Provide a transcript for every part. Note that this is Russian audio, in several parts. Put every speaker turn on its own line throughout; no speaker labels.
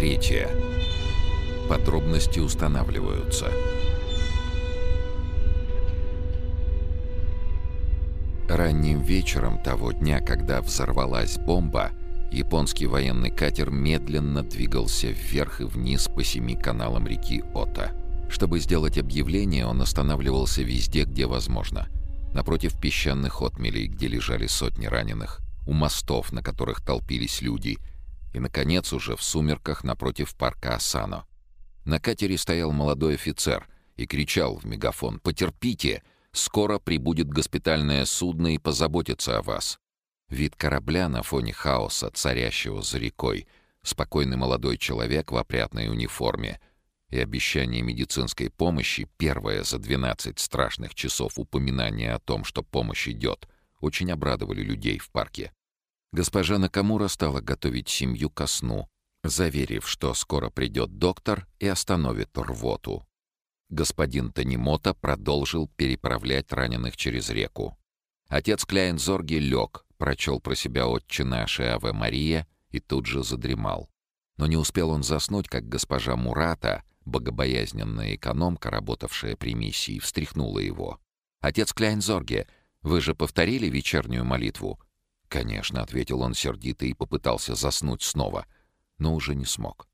третья. Подробности устанавливаются. Ранним вечером того дня, когда взорвалась бомба, японский военный катер медленно двигался вверх и вниз по семи каналам реки Ота. Чтобы сделать объявление, он останавливался везде, где возможно. Напротив песчаных отмелей, где лежали сотни раненых, у мостов, на которых толпились люди, и, наконец, уже в сумерках напротив парка Асано. На катере стоял молодой офицер и кричал в мегафон «Потерпите! Скоро прибудет госпитальное судно и позаботится о вас!» Вид корабля на фоне хаоса, царящего за рекой, спокойный молодой человек в опрятной униформе и обещание медицинской помощи, первое за 12 страшных часов упоминание о том, что помощь идет, очень обрадовали людей в парке. Госпожа Накамура стала готовить семью ко сну, заверив, что скоро придет доктор и остановит рвоту. Господин Танимото продолжил переправлять раненых через реку. Отец Кляйнзорги лег, прочел про себя «Отче наш» и «Аве Мария» и тут же задремал. Но не успел он заснуть, как госпожа Мурата, богобоязненная экономка, работавшая при миссии, встряхнула его. «Отец Кляйнзорге, вы же повторили вечернюю молитву?» «Конечно», — ответил он сердито и попытался заснуть снова, но уже не смог.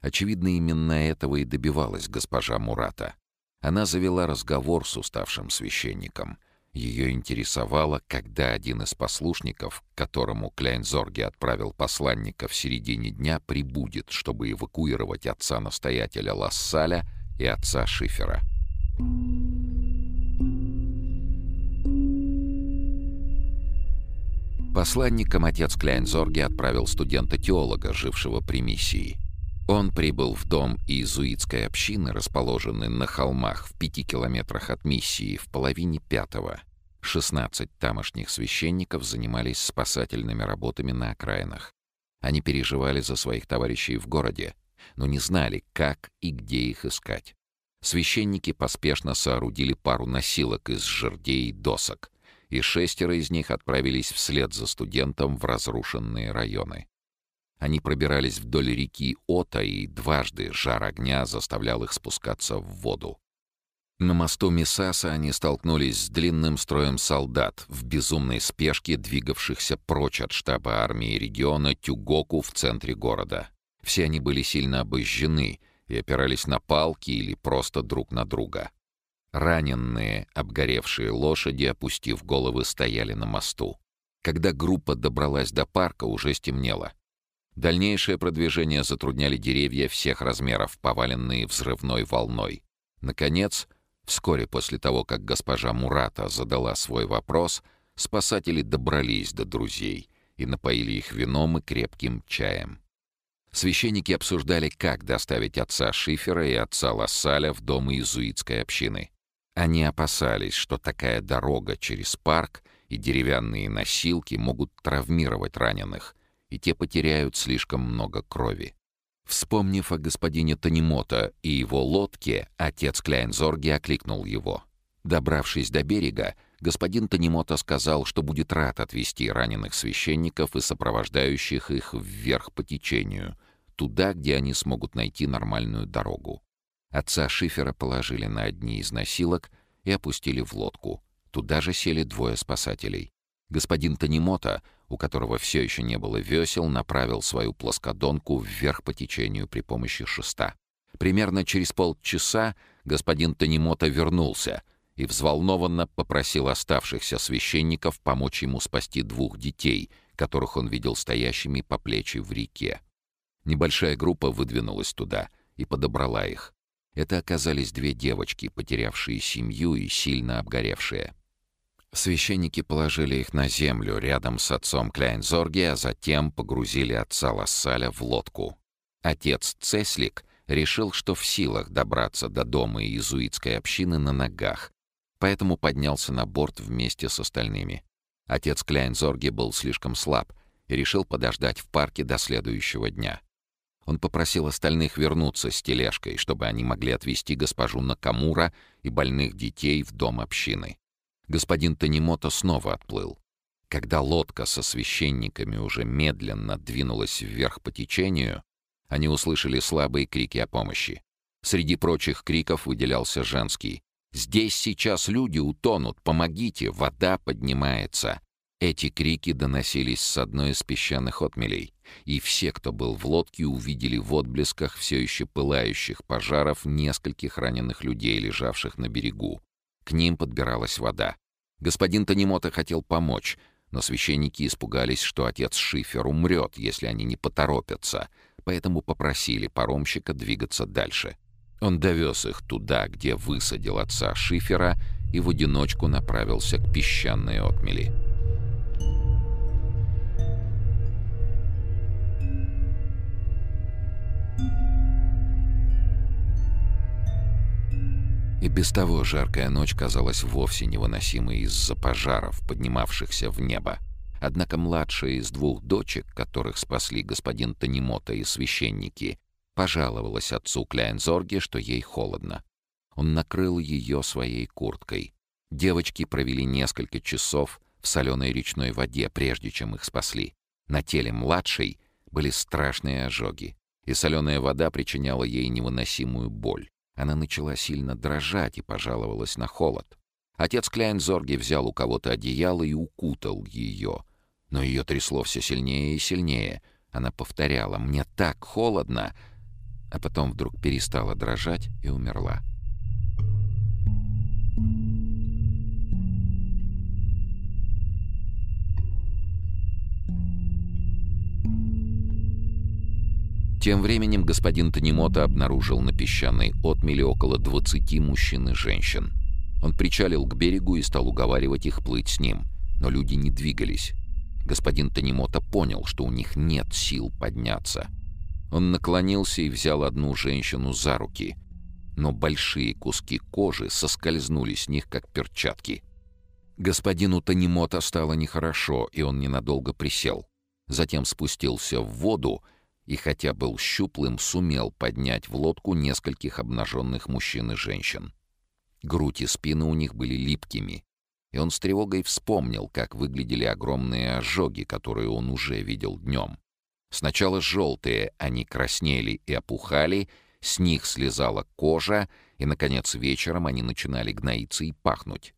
Очевидно, именно этого и добивалась госпожа Мурата. Она завела разговор с уставшим священником. Ее интересовало, когда один из послушников, которому Кляйнзорге отправил посланника в середине дня, прибудет, чтобы эвакуировать отца-настоятеля Лассаля и отца Шифера. Посланником отец Кляйнзорге отправил студента-теолога, жившего при миссии. Он прибыл в дом иезуитской общины, расположенный на холмах в пяти километрах от миссии, в половине пятого. 16 тамошних священников занимались спасательными работами на окраинах. Они переживали за своих товарищей в городе, но не знали, как и где их искать. Священники поспешно соорудили пару носилок из жердей и досок, и шестеро из них отправились вслед за студентом в разрушенные районы. Они пробирались вдоль реки Ота, и дважды жар огня заставлял их спускаться в воду. На мосту Мисаса они столкнулись с длинным строем солдат в безумной спешке, двигавшихся прочь от штаба армии региона Тюгоку в центре города. Все они были сильно обожжены и опирались на палки или просто друг на друга. Раненные, обгоревшие лошади, опустив головы, стояли на мосту. Когда группа добралась до парка, уже стемнело. Дальнейшее продвижение затрудняли деревья всех размеров, поваленные взрывной волной. Наконец, вскоре после того, как госпожа Мурата задала свой вопрос, спасатели добрались до друзей и напоили их вином и крепким чаем. Священники обсуждали, как доставить отца Шифера и отца Лассаля в дом иезуитской общины. Они опасались, что такая дорога через парк и деревянные носилки могут травмировать раненых, и те потеряют слишком много крови. Вспомнив о господине Танимото и его лодке, отец Кляйнзорги окликнул его. Добравшись до берега, господин Танимото сказал, что будет рад отвезти раненых священников и сопровождающих их вверх по течению, туда, где они смогут найти нормальную дорогу. Отца Шифера положили на одни из носилок и опустили в лодку. Туда же сели двое спасателей. Господин Танимото, у которого все еще не было весел, направил свою плоскодонку вверх по течению при помощи шеста. Примерно через полчаса господин Танимото вернулся и взволнованно попросил оставшихся священников помочь ему спасти двух детей, которых он видел стоящими по плечи в реке. Небольшая группа выдвинулась туда и подобрала их. Это оказались две девочки, потерявшие семью и сильно обгоревшие. Священники положили их на землю рядом с отцом Кляйнзорги, а затем погрузили отца Лассаля в лодку. Отец Цеслик решил, что в силах добраться до дома иезуитской общины на ногах, поэтому поднялся на борт вместе с остальными. Отец Кляйнзорги был слишком слаб и решил подождать в парке до следующего дня. Он попросил остальных вернуться с тележкой, чтобы они могли отвезти госпожу Накамура и больных детей в дом общины. Господин Танимото снова отплыл. Когда лодка со священниками уже медленно двинулась вверх по течению, Они услышали слабые крики о помощи. Среди прочих криков выделялся женский. «Здесь сейчас люди утонут! Помогите! Вода поднимается!» Эти крики доносились с одной из песчаных отмелей, и все, кто был в лодке, увидели в отблесках все еще пылающих пожаров нескольких раненых людей, лежавших на берегу. К ним подбиралась вода. Господин Танимота хотел помочь, но священники испугались, что отец Шифер умрет, если они не поторопятся, поэтому попросили паромщика двигаться дальше. Он довез их туда, где высадил отца Шифера, и в одиночку направился к песчаной отмели. И без того жаркая ночь казалась вовсе невыносимой из-за пожаров, поднимавшихся в небо. Однако младшая из двух дочек, которых спасли господин Танимота и священники, пожаловалась отцу Кляйнзорге, что ей холодно. Он накрыл ее своей курткой. Девочки провели несколько часов в соленой речной воде, прежде чем их спасли. На теле младшей были страшные ожоги, и соленая вода причиняла ей невыносимую боль. Она начала сильно дрожать и пожаловалась на холод. Отец Кляйнзорги взял у кого-то одеяло и укутал ее. Но ее трясло все сильнее и сильнее. Она повторяла «Мне так холодно!» А потом вдруг перестала дрожать и умерла. Тем временем господин Танимота обнаружил на песчаной отмеле около 20 мужчин и женщин. Он причалил к берегу и стал уговаривать их плыть с ним, но люди не двигались. Господин Танимота понял, что у них нет сил подняться. Он наклонился и взял одну женщину за руки, но большие куски кожи соскользнули с них, как перчатки. Господину Танимота стало нехорошо, и он ненадолго присел. Затем спустился в воду и хотя был щуплым, сумел поднять в лодку нескольких обнаженных мужчин и женщин. Грудь и спина у них были липкими, и он с тревогой вспомнил, как выглядели огромные ожоги, которые он уже видел днем. Сначала желтые, они краснели и опухали, с них слезала кожа, и, наконец, вечером они начинали гноиться и пахнуть.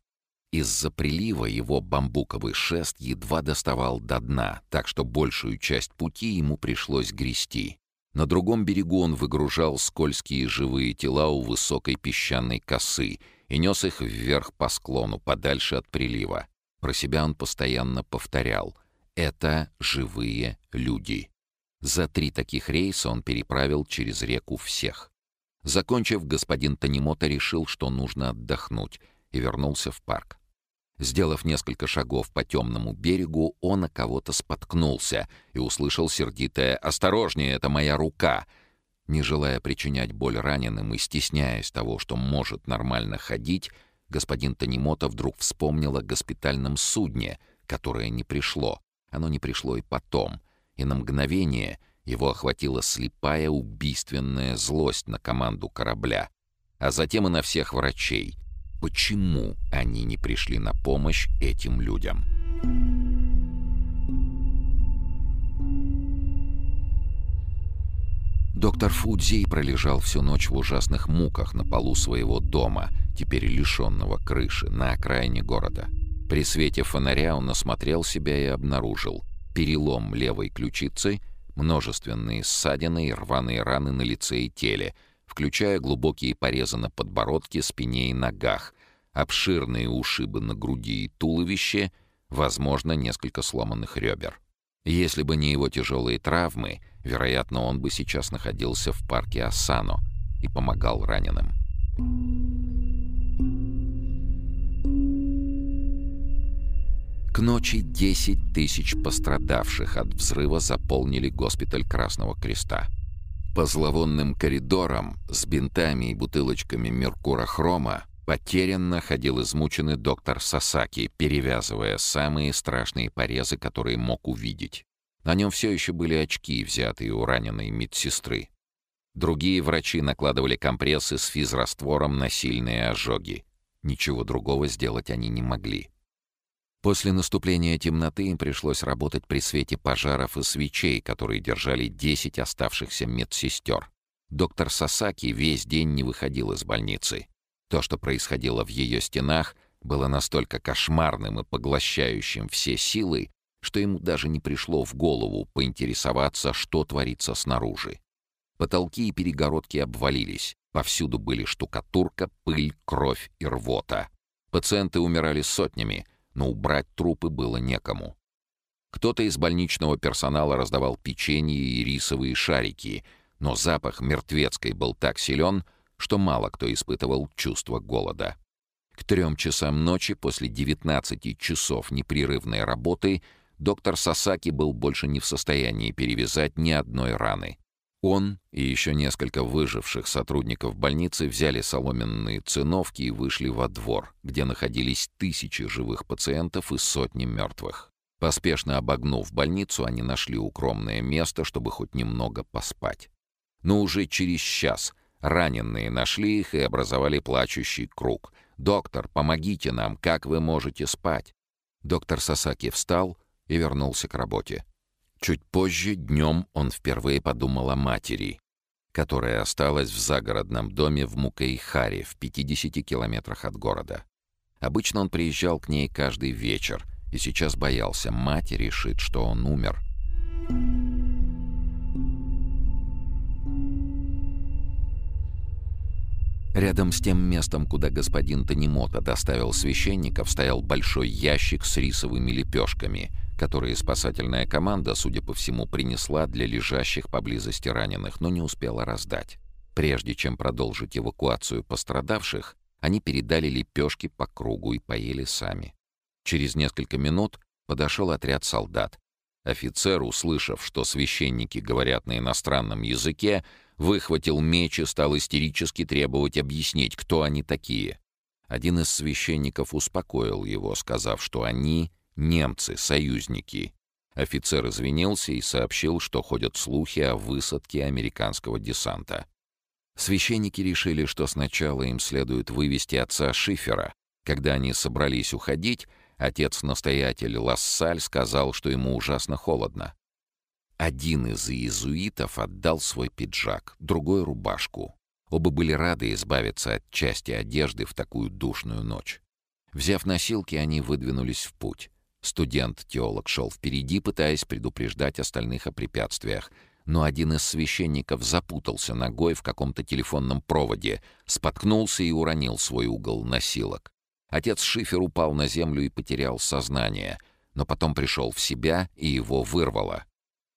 Из-за прилива его бамбуковый шест едва доставал до дна, так что большую часть пути ему пришлось грести. На другом берегу он выгружал скользкие живые тела у высокой песчаной косы и нес их вверх по склону, подальше от прилива. Про себя он постоянно повторял «это живые люди». За три таких рейса он переправил через реку всех. Закончив, господин Танимота решил, что нужно отдохнуть, и вернулся в парк. Сделав несколько шагов по темному берегу, он о кого-то споткнулся и услышал сердитое «Осторожнее, это моя рука!». Не желая причинять боль раненым и стесняясь того, что может нормально ходить, господин Танимота вдруг вспомнил о госпитальном судне, которое не пришло. Оно не пришло и потом, и на мгновение его охватила слепая убийственная злость на команду корабля, а затем и на всех врачей — почему они не пришли на помощь этим людям. Доктор Фудзи пролежал всю ночь в ужасных муках на полу своего дома, теперь лишенного крыши, на окраине города. При свете фонаря он осмотрел себя и обнаружил перелом левой ключицы, множественные ссадины и рваные раны на лице и теле, включая глубокие порезы на подбородке, спине и ногах, обширные ушибы на груди и туловище, возможно, несколько сломанных ребер. Если бы не его тяжелые травмы, вероятно, он бы сейчас находился в парке Асано и помогал раненым. К ночи 10 тысяч пострадавших от взрыва заполнили госпиталь Красного Креста. По зловонным коридорам с бинтами и бутылочками меркурохрома Потерянно ходил измученный доктор Сасаки, перевязывая самые страшные порезы, которые мог увидеть. На нем все еще были очки, взятые у раненой медсестры. Другие врачи накладывали компрессы с физраствором на сильные ожоги. Ничего другого сделать они не могли. После наступления темноты им пришлось работать при свете пожаров и свечей, которые держали 10 оставшихся медсестер. Доктор Сасаки весь день не выходил из больницы. То, что происходило в ее стенах, было настолько кошмарным и поглощающим все силы, что ему даже не пришло в голову поинтересоваться, что творится снаружи. Потолки и перегородки обвалились, повсюду были штукатурка, пыль, кровь и рвота. Пациенты умирали сотнями, но убрать трупы было некому. Кто-то из больничного персонала раздавал печенье и рисовые шарики, но запах мертвецкой был так силен, что мало кто испытывал чувство голода. К трем часам ночи после 19 часов непрерывной работы доктор Сасаки был больше не в состоянии перевязать ни одной раны. Он и еще несколько выживших сотрудников больницы взяли соломенные циновки и вышли во двор, где находились тысячи живых пациентов и сотни мертвых. Поспешно обогнув больницу, они нашли укромное место, чтобы хоть немного поспать. Но уже через час раненые нашли их и образовали плачущий круг. «Доктор, помогите нам, как вы можете спать?» Доктор Сасаки встал и вернулся к работе. Чуть позже, днем, он впервые подумал о матери, которая осталась в загородном доме в Мукейхаре, в 50 километрах от города. Обычно он приезжал к ней каждый вечер, и сейчас боялся, мать решит, что он умер. Рядом с тем местом, куда господин Танимота доставил священников, стоял большой ящик с рисовыми лепешками — которые спасательная команда, судя по всему, принесла для лежащих поблизости раненых, но не успела раздать. Прежде чем продолжить эвакуацию пострадавших, они передали лепешки по кругу и поели сами. Через несколько минут подошел отряд солдат. Офицер, услышав, что священники говорят на иностранном языке, выхватил меч и стал истерически требовать объяснить, кто они такие. Один из священников успокоил его, сказав, что они Немцы, союзники. Офицер извинился и сообщил, что ходят слухи о высадке американского десанта. Священники решили, что сначала им следует вывести отца Шифера. Когда они собрались уходить, отец-настоятель Лассаль сказал, что ему ужасно холодно. Один из иезуитов отдал свой пиджак, другой — рубашку. Оба были рады избавиться от части одежды в такую душную ночь. Взяв носилки, они выдвинулись в путь. Студент-теолог шел впереди, пытаясь предупреждать остальных о препятствиях. Но один из священников запутался ногой в каком-то телефонном проводе, споткнулся и уронил свой угол носилок. Отец Шифер упал на землю и потерял сознание, но потом пришел в себя и его вырвало.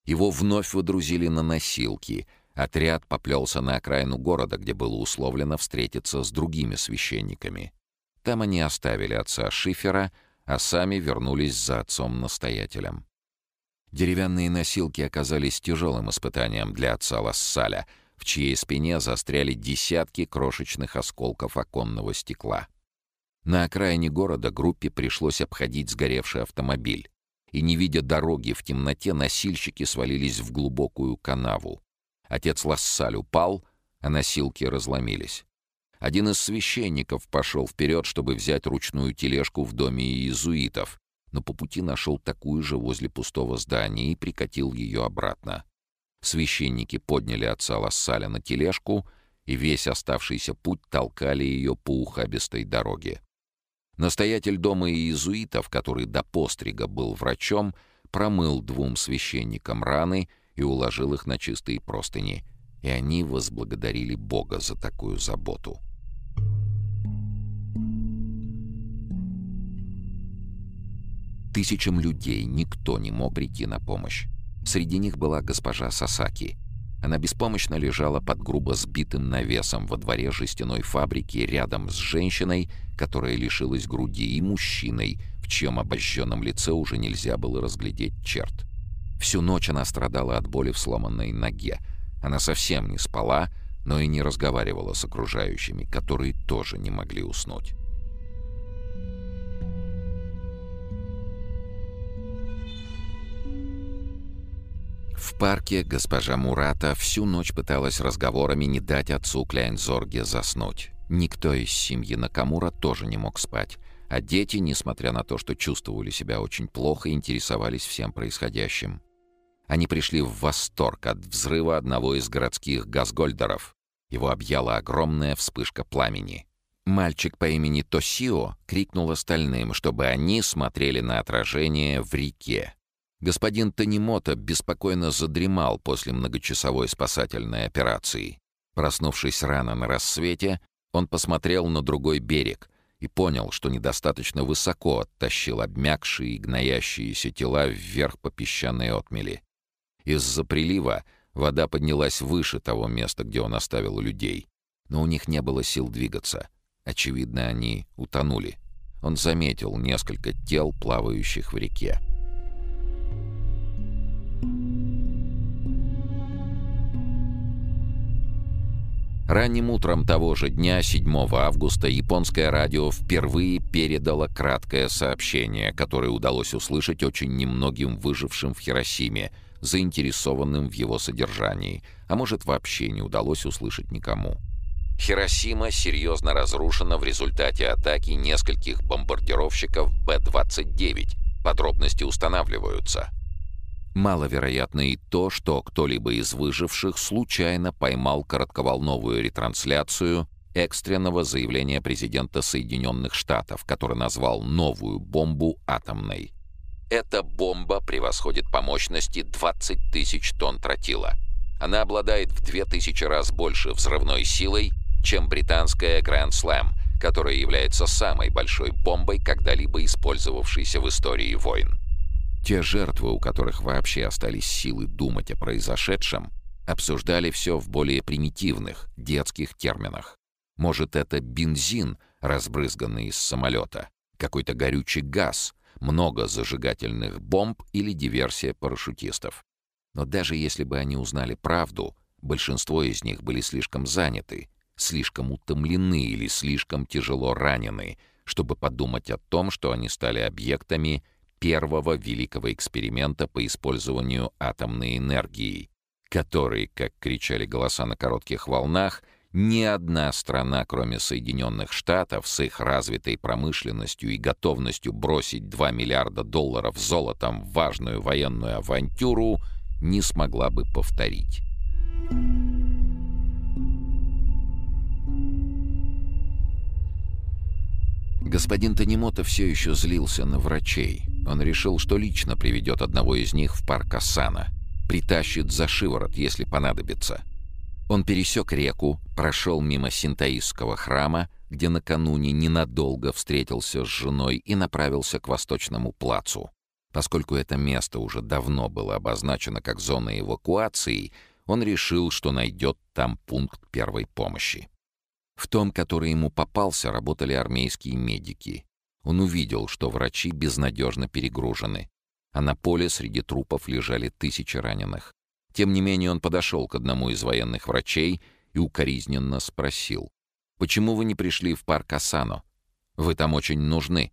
Его вновь выдрузили на носилки. Отряд поплелся на окраину города, где было условлено встретиться с другими священниками. Там они оставили отца Шифера — а сами вернулись за отцом-настоятелем. Деревянные носилки оказались тяжелым испытанием для отца Лассаля, в чьей спине застряли десятки крошечных осколков оконного стекла. На окраине города группе пришлось обходить сгоревший автомобиль, и, не видя дороги в темноте, носильщики свалились в глубокую канаву. Отец Лассаль упал, а носилки разломились. Один из священников пошел вперед, чтобы взять ручную тележку в доме иезуитов, но по пути нашел такую же возле пустого здания и прикатил ее обратно. Священники подняли отца Лассаля на тележку, и весь оставшийся путь толкали ее по ухабистой дороге. Настоятель дома иезуитов, который до пострига был врачом, промыл двум священникам раны и уложил их на чистые простыни, и они возблагодарили Бога за такую заботу. Тысячам людей никто не мог прийти на помощь. Среди них была госпожа Сасаки. Она беспомощно лежала под грубо сбитым навесом во дворе жестяной фабрики рядом с женщиной, которая лишилась груди, и мужчиной, в чьем обожженном лице уже нельзя было разглядеть черт. Всю ночь она страдала от боли в сломанной ноге. Она совсем не спала, но и не разговаривала с окружающими, которые тоже не могли уснуть. В парке госпожа Мурата всю ночь пыталась разговорами не дать отцу Кляйнзорге заснуть. Никто из семьи Накамура тоже не мог спать, а дети, несмотря на то, что чувствовали себя очень плохо, интересовались всем происходящим. Они пришли в восторг от взрыва одного из городских газгольдеров. Его объяла огромная вспышка пламени. Мальчик по имени Тосио крикнул остальным, чтобы они смотрели на отражение в реке. Господин Танимото беспокойно задремал после многочасовой спасательной операции. Проснувшись рано на рассвете, он посмотрел на другой берег и понял, что недостаточно высоко оттащил обмякшие и гноящиеся тела вверх по песчаной отмели. Из-за прилива вода поднялась выше того места, где он оставил людей, но у них не было сил двигаться — Очевидно, они утонули. Он заметил несколько тел, плавающих в реке. Ранним утром того же дня, 7 августа, японское радио впервые передало краткое сообщение, которое удалось услышать очень немногим выжившим в Хиросиме, заинтересованным в его содержании, а может вообще не удалось услышать никому. Хиросима серьезно разрушена в результате атаки нескольких бомбардировщиков Б-29. Подробности устанавливаются. Маловероятно и то, что кто-либо из выживших случайно поймал коротковолновую ретрансляцию экстренного заявления президента Соединенных Штатов, который назвал новую бомбу атомной. Эта бомба превосходит по мощности 20 тысяч тонн тротила. Она обладает в 2000 раз больше взрывной силой чем британская Grand Slam, которая является самой большой бомбой, когда-либо использовавшейся в истории войн. Те жертвы, у которых вообще остались силы думать о произошедшем, обсуждали все в более примитивных, детских терминах. Может, это бензин, разбрызганный из самолета, какой-то горючий газ, много зажигательных бомб или диверсия парашютистов. Но даже если бы они узнали правду, большинство из них были слишком заняты, слишком утомлены или слишком тяжело ранены, чтобы подумать о том, что они стали объектами первого великого эксперимента по использованию атомной энергии, который, как кричали голоса на коротких волнах, ни одна страна, кроме Соединенных Штатов, с их развитой промышленностью и готовностью бросить 2 миллиарда долларов золотом в важную военную авантюру, не смогла бы повторить. Господин Танимото все еще злился на врачей. Он решил, что лично приведет одного из них в парк Асана. Притащит за шиворот, если понадобится. Он пересек реку, прошел мимо синтаистского храма, где накануне ненадолго встретился с женой и направился к восточному плацу. Поскольку это место уже давно было обозначено как зона эвакуации, он решил, что найдет там пункт первой помощи. В том, который ему попался, работали армейские медики. Он увидел, что врачи безнадежно перегружены, а на поле среди трупов лежали тысячи раненых. Тем не менее он подошел к одному из военных врачей и укоризненно спросил, «Почему вы не пришли в парк Асано? Вы там очень нужны».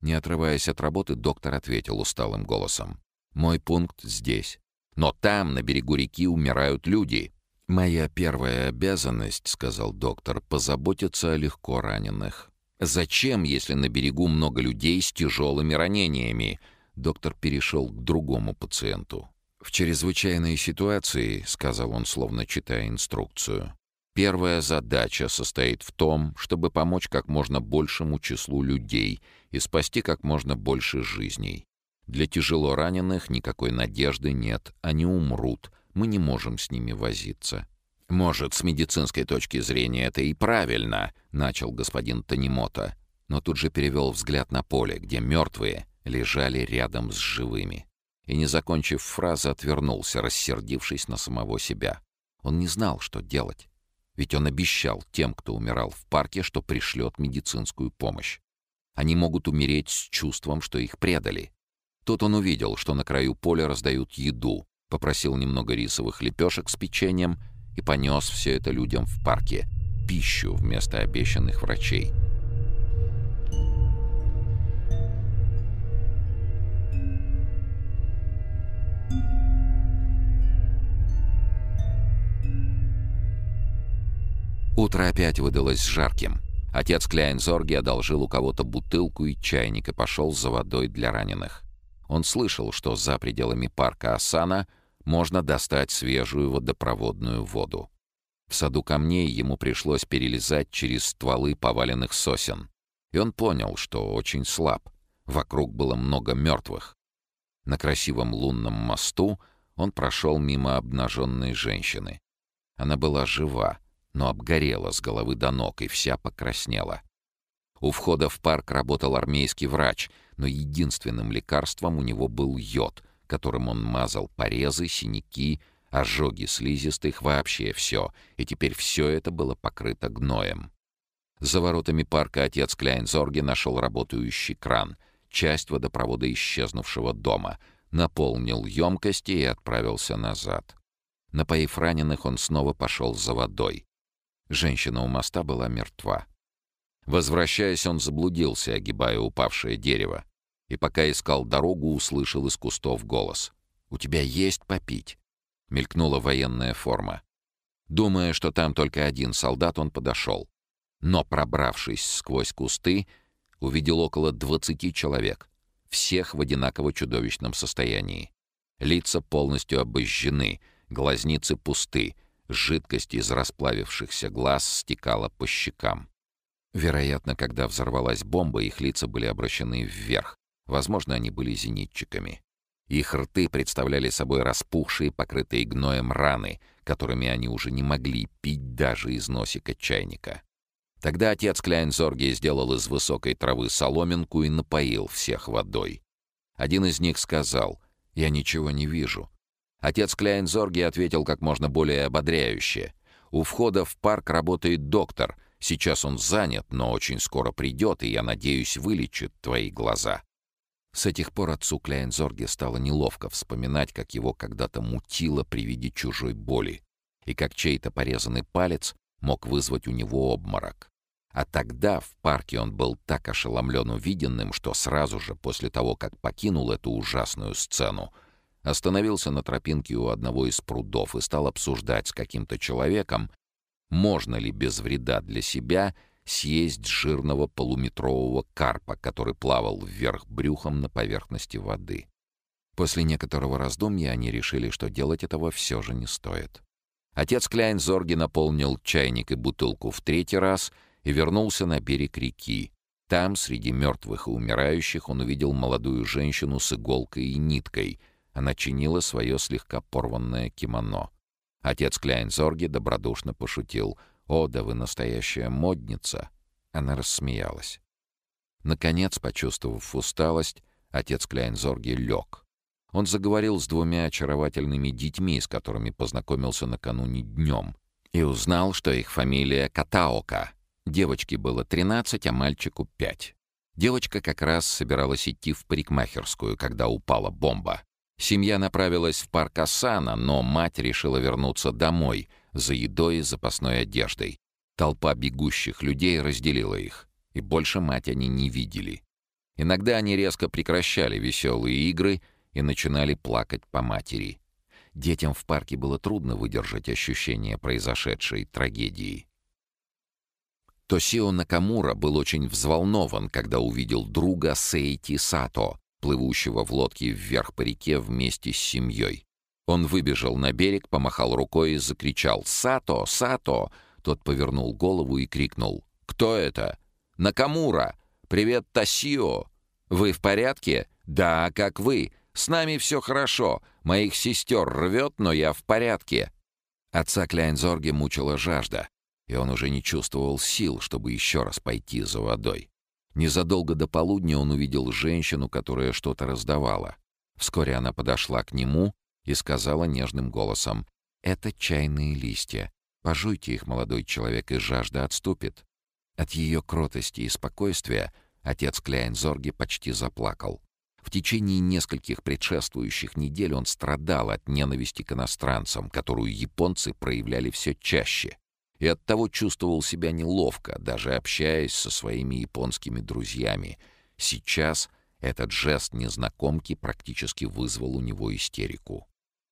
Не отрываясь от работы, доктор ответил усталым голосом, «Мой пункт здесь. Но там, на берегу реки, умирают люди. «Моя первая обязанность, — сказал доктор, — позаботиться о легко раненых. Зачем, если на берегу много людей с тяжелыми ранениями?» Доктор перешел к другому пациенту. «В чрезвычайной ситуации, — сказал он, словно читая инструкцию, — первая задача состоит в том, чтобы помочь как можно большему числу людей и спасти как можно больше жизней. Для тяжело раненых никакой надежды нет, они умрут, мы не можем с ними возиться. «Может, с медицинской точки зрения это и правильно», — начал господин Танимото, но тут же перевел взгляд на поле, где мертвые лежали рядом с живыми. И, не закончив фразы, отвернулся, рассердившись на самого себя. Он не знал, что делать. Ведь он обещал тем, кто умирал в парке, что пришлет медицинскую помощь. Они могут умереть с чувством, что их предали. Тут он увидел, что на краю поля раздают еду, попросил немного рисовых лепешек с печеньем и понес все это людям в парке. Пищу вместо обещанных врачей. Утро опять выдалось жарким. Отец Кляйнзорги одолжил у кого-то бутылку и чайник и пошел за водой для раненых. Он слышал, что за пределами парка Асана можно достать свежую водопроводную воду. В саду камней ему пришлось перелезать через стволы поваленных сосен. И он понял, что очень слаб. Вокруг было много мертвых. На красивом лунном мосту он прошел мимо обнаженной женщины. Она была жива, но обгорела с головы до ног и вся покраснела. У входа в парк работал армейский врач, но единственным лекарством у него был йод, которым он мазал порезы, синяки, ожоги слизистых, вообще все, и теперь все это было покрыто гноем. За воротами парка отец Кляйнзорги нашел работающий кран, часть водопровода исчезнувшего дома, наполнил емкости и отправился назад. Напоив раненых, он снова пошел за водой. Женщина у моста была мертва. Возвращаясь, он заблудился, огибая упавшее дерево. И пока искал дорогу, услышал из кустов голос. «У тебя есть попить?» Мелькнула военная форма. Думая, что там только один солдат, он подошел. Но, пробравшись сквозь кусты, увидел около двадцати человек, всех в одинаково чудовищном состоянии. Лица полностью обожжены, глазницы пусты, жидкость из расплавившихся глаз стекала по щекам. Вероятно, когда взорвалась бомба, их лица были обращены вверх. Возможно, они были зенитчиками. Их рты представляли собой распухшие, покрытые гноем раны, которыми они уже не могли пить даже из носика чайника. Тогда отец Кляйнзорги сделал из высокой травы соломинку и напоил всех водой. Один из них сказал, «Я ничего не вижу». Отец Кляйнзорги ответил как можно более ободряюще. «У входа в парк работает доктор, Сейчас он занят, но очень скоро придет, и, я надеюсь, вылечит твои глаза». С этих пор отцу Кляйнзорге стало неловко вспоминать, как его когда-то мутило при виде чужой боли, и как чей-то порезанный палец мог вызвать у него обморок. А тогда в парке он был так ошеломлен увиденным, что сразу же после того, как покинул эту ужасную сцену, остановился на тропинке у одного из прудов и стал обсуждать с каким-то человеком, можно ли без вреда для себя съесть жирного полуметрового карпа, который плавал вверх брюхом на поверхности воды. После некоторого раздумья они решили, что делать этого все же не стоит. Отец Кляйн Зорги наполнил чайник и бутылку в третий раз и вернулся на берег реки. Там, среди мертвых и умирающих, он увидел молодую женщину с иголкой и ниткой. Она чинила свое слегка порванное кимоно. Отец Кляйнзорги добродушно пошутил. «О, да вы настоящая модница!» Она рассмеялась. Наконец, почувствовав усталость, отец Кляйнзорги лег. Он заговорил с двумя очаровательными детьми, с которыми познакомился накануне днем, и узнал, что их фамилия Катаока. Девочке было 13, а мальчику 5. Девочка как раз собиралась идти в парикмахерскую, когда упала бомба. Семья направилась в парк Асана, но мать решила вернуться домой за едой и запасной одеждой. Толпа бегущих людей разделила их, и больше мать они не видели. Иногда они резко прекращали веселые игры и начинали плакать по матери. Детям в парке было трудно выдержать ощущение произошедшей трагедии. Тосио Накамура был очень взволнован, когда увидел друга Сейти Сато, плывущего в лодке вверх по реке вместе с семьей. Он выбежал на берег, помахал рукой и закричал «Сато! Сато!». Тот повернул голову и крикнул «Кто это?» «Накамура! Привет, Тасио! Вы в порядке?» «Да, как вы! С нами все хорошо. Моих сестер рвет, но я в порядке». Отца Кляйнзорге мучила жажда, и он уже не чувствовал сил, чтобы еще раз пойти за водой. Незадолго до полудня он увидел женщину, которая что-то раздавала. Вскоре она подошла к нему и сказала нежным голосом, «Это чайные листья. Пожуйте их, молодой человек, и жажда отступит». От ее кротости и спокойствия отец Кляйнзорги почти заплакал. В течение нескольких предшествующих недель он страдал от ненависти к иностранцам, которую японцы проявляли все чаще и оттого чувствовал себя неловко, даже общаясь со своими японскими друзьями. Сейчас этот жест незнакомки практически вызвал у него истерику.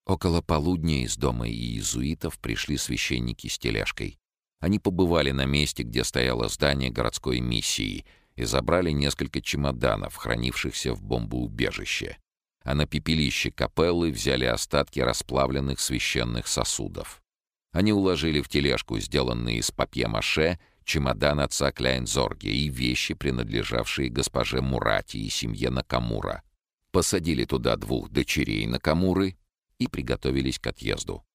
Около полудня из дома иезуитов пришли священники с тележкой. Они побывали на месте, где стояло здание городской миссии, и забрали несколько чемоданов, хранившихся в бомбоубежище. А на пепелище капеллы взяли остатки расплавленных священных сосудов. Они уложили в тележку, сделанные из папье-маше, чемодан отца Кляйнзорге и вещи, принадлежавшие госпоже Мурати и семье Накамура. Посадили туда двух дочерей Накамуры и приготовились к отъезду.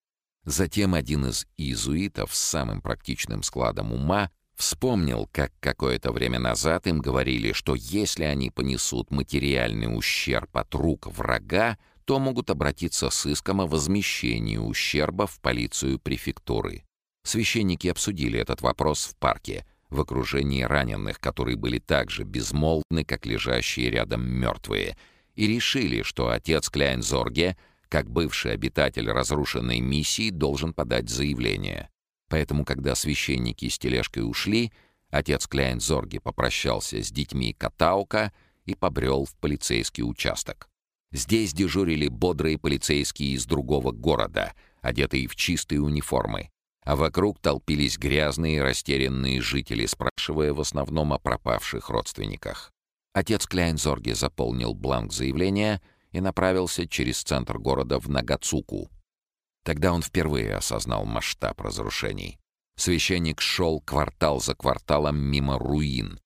Затем один из иезуитов с самым практичным складом ума вспомнил, как какое-то время назад им говорили, что если они понесут материальный ущерб от рук врага, то могут обратиться с иском о возмещении ущерба в полицию префектуры. Священники обсудили этот вопрос в парке, в окружении раненых, которые были так же безмолвны, как лежащие рядом мертвые, и решили, что отец Кляйнзорге — как бывший обитатель разрушенной миссии, должен подать заявление. Поэтому, когда священники с тележкой ушли, отец Кляйн Зорги попрощался с детьми Катаука и побрел в полицейский участок. Здесь дежурили бодрые полицейские из другого города, одетые в чистые униформы, а вокруг толпились грязные растерянные жители, спрашивая в основном о пропавших родственниках. Отец Кляйнзорги заполнил бланк заявления — и направился через центр города в Нагацуку. Тогда он впервые осознал масштаб разрушений. Священник шел квартал за кварталом мимо руин.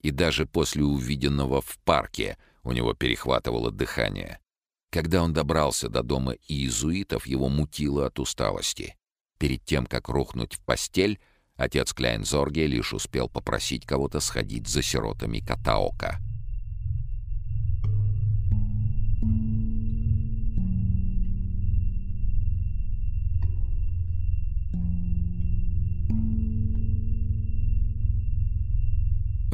И даже после увиденного в парке у него перехватывало дыхание. Когда он добрался до дома иезуитов, его мутило от усталости. Перед тем, как рухнуть в постель, отец Кляйнзорге лишь успел попросить кого-то сходить за сиротами Катаока.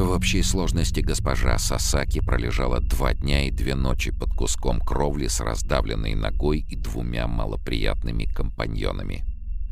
В общей сложности госпожа Сасаки пролежала два дня и две ночи под куском кровли с раздавленной ногой и двумя малоприятными компаньонами.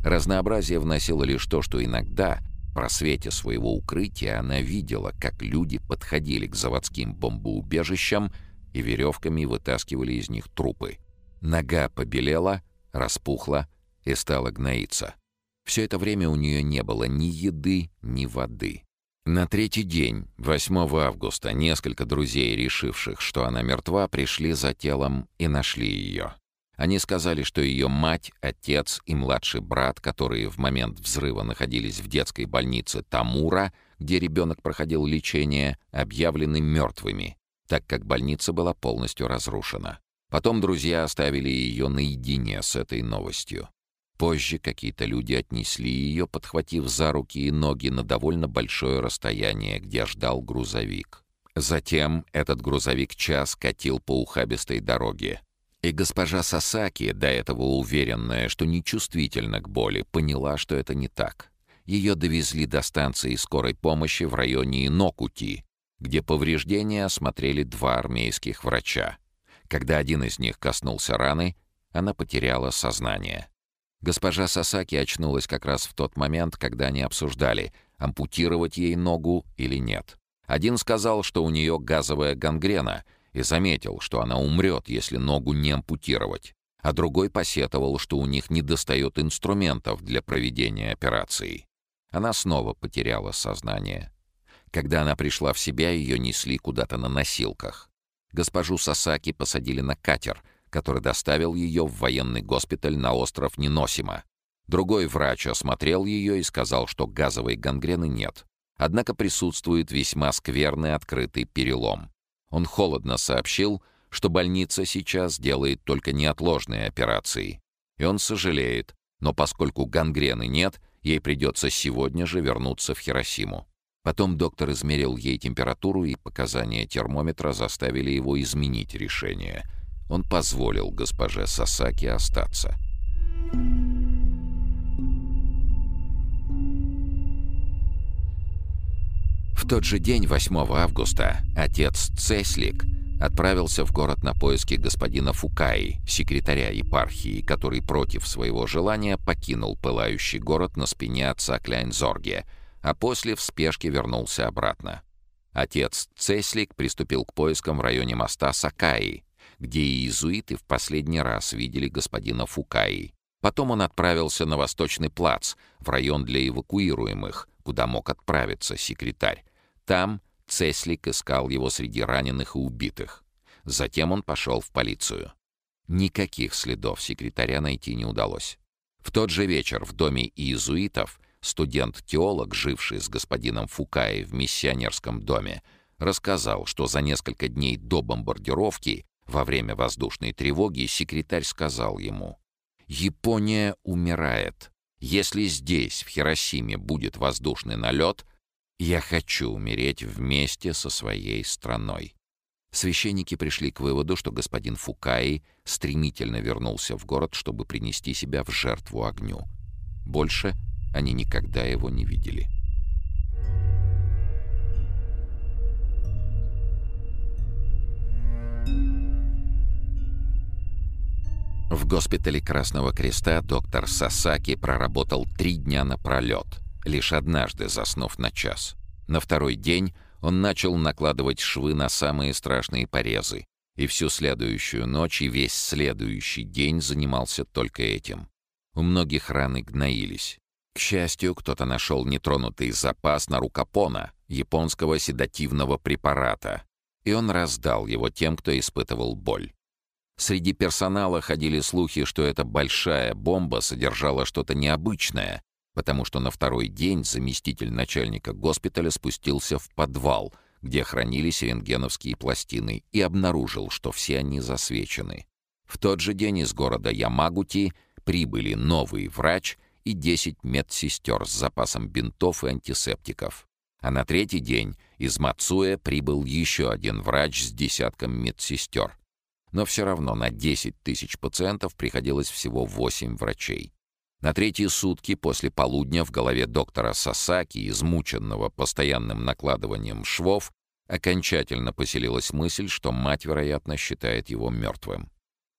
Разнообразие вносило лишь то, что иногда, в просвете своего укрытия, она видела, как люди подходили к заводским бомбоубежищам и веревками вытаскивали из них трупы. Нога побелела, распухла и стала гноиться. Все это время у нее не было ни еды, ни воды. На третий день, 8 августа, несколько друзей, решивших, что она мертва, пришли за телом и нашли ее. Они сказали, что ее мать, отец и младший брат, которые в момент взрыва находились в детской больнице Тамура, где ребенок проходил лечение, объявлены мертвыми, так как больница была полностью разрушена. Потом друзья оставили ее наедине с этой новостью. Позже какие-то люди отнесли ее, подхватив за руки и ноги на довольно большое расстояние, где ждал грузовик. Затем этот грузовик час катил по ухабистой дороге. И госпожа Сасаки, до этого уверенная, что нечувствительна к боли, поняла, что это не так. Ее довезли до станции скорой помощи в районе Инокути, где повреждения осмотрели два армейских врача. Когда один из них коснулся раны, она потеряла сознание. Госпожа Сасаки очнулась как раз в тот момент, когда они обсуждали, ампутировать ей ногу или нет. Один сказал, что у нее газовая гангрена, и заметил, что она умрет, если ногу не ампутировать. А другой посетовал, что у них недостает инструментов для проведения операции. Она снова потеряла сознание. Когда она пришла в себя, ее несли куда-то на носилках. Госпожу Сасаки посадили на катер — который доставил ее в военный госпиталь на остров Неносима. Другой врач осмотрел ее и сказал, что газовой гангрены нет. Однако присутствует весьма скверный открытый перелом. Он холодно сообщил, что больница сейчас делает только неотложные операции. И он сожалеет, но поскольку гангрены нет, ей придется сегодня же вернуться в Хиросиму. Потом доктор измерил ей температуру, и показания термометра заставили его изменить решение — он позволил госпоже Сасаки остаться. В тот же день, 8 августа, отец Цеслик отправился в город на поиски господина Фукаи, секретаря епархии, который против своего желания покинул пылающий город на спине отца Кляйнзорге, а после в спешке вернулся обратно. Отец Цеслик приступил к поискам в районе моста Сакаи, где иезуиты в последний раз видели господина Фукаи. Потом он отправился на Восточный плац, в район для эвакуируемых, куда мог отправиться секретарь. Там Цеслик искал его среди раненых и убитых. Затем он пошел в полицию. Никаких следов секретаря найти не удалось. В тот же вечер в доме иезуитов студент-теолог, живший с господином Фукаи в миссионерском доме, рассказал, что за несколько дней до бомбардировки, во время воздушной тревоги, секретарь сказал ему «Япония умирает. Если здесь, в Хиросиме, будет воздушный налет, я хочу умереть вместе со своей страной». Священники пришли к выводу, что господин Фукаи стремительно вернулся в город, чтобы принести себя в жертву огню. Больше они никогда его не видели. В госпитале Красного Креста доктор Сасаки проработал три дня напролет, лишь однажды заснув на час. На второй день он начал накладывать швы на самые страшные порезы, и всю следующую ночь и весь следующий день занимался только этим. У многих раны гноились. К счастью, кто-то нашел нетронутый запас на рукопона, японского седативного препарата, и он раздал его тем, кто испытывал боль. Среди персонала ходили слухи, что эта большая бомба содержала что-то необычное, потому что на второй день заместитель начальника госпиталя спустился в подвал, где хранились рентгеновские пластины, и обнаружил, что все они засвечены. В тот же день из города Ямагути прибыли новый врач и 10 медсестер с запасом бинтов и антисептиков. А на третий день из Мацуэ прибыл еще один врач с десятком медсестер. Но все равно на 10 тысяч пациентов приходилось всего 8 врачей. На третьи сутки после полудня в голове доктора Сасаки, измученного постоянным накладыванием швов, окончательно поселилась мысль, что мать, вероятно, считает его мертвым.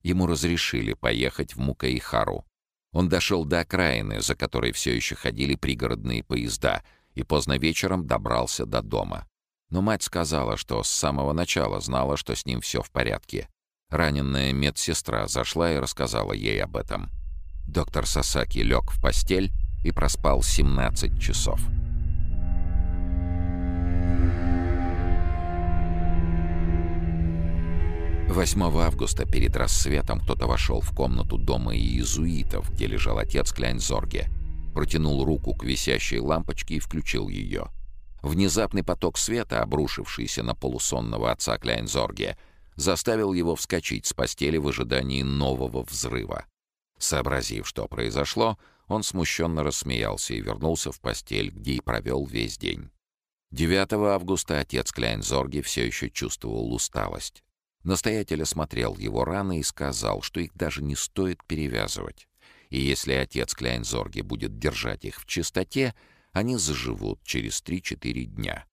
Ему разрешили поехать в Мукаихару. Он дошел до окраины, за которой все еще ходили пригородные поезда, и поздно вечером добрался до дома. Но мать сказала, что с самого начала знала, что с ним все в порядке. Раненная медсестра зашла и рассказала ей об этом. Доктор Сасаки лег в постель и проспал 17 часов. Восьмого августа перед рассветом кто-то вошел в комнату дома иезуитов, где лежал отец Кляйнзорге, протянул руку к висящей лампочке и включил ее. Внезапный поток света, обрушившийся на полусонного отца Кляйнзорге, заставил его вскочить с постели в ожидании нового взрыва. Сообразив, что произошло, он смущенно рассмеялся и вернулся в постель, где и провел весь день. 9 августа отец Кляйнзорги все еще чувствовал усталость. Настоятель осмотрел его раны и сказал, что их даже не стоит перевязывать. И если отец Кляйнзорги будет держать их в чистоте, они заживут через 3-4 дня.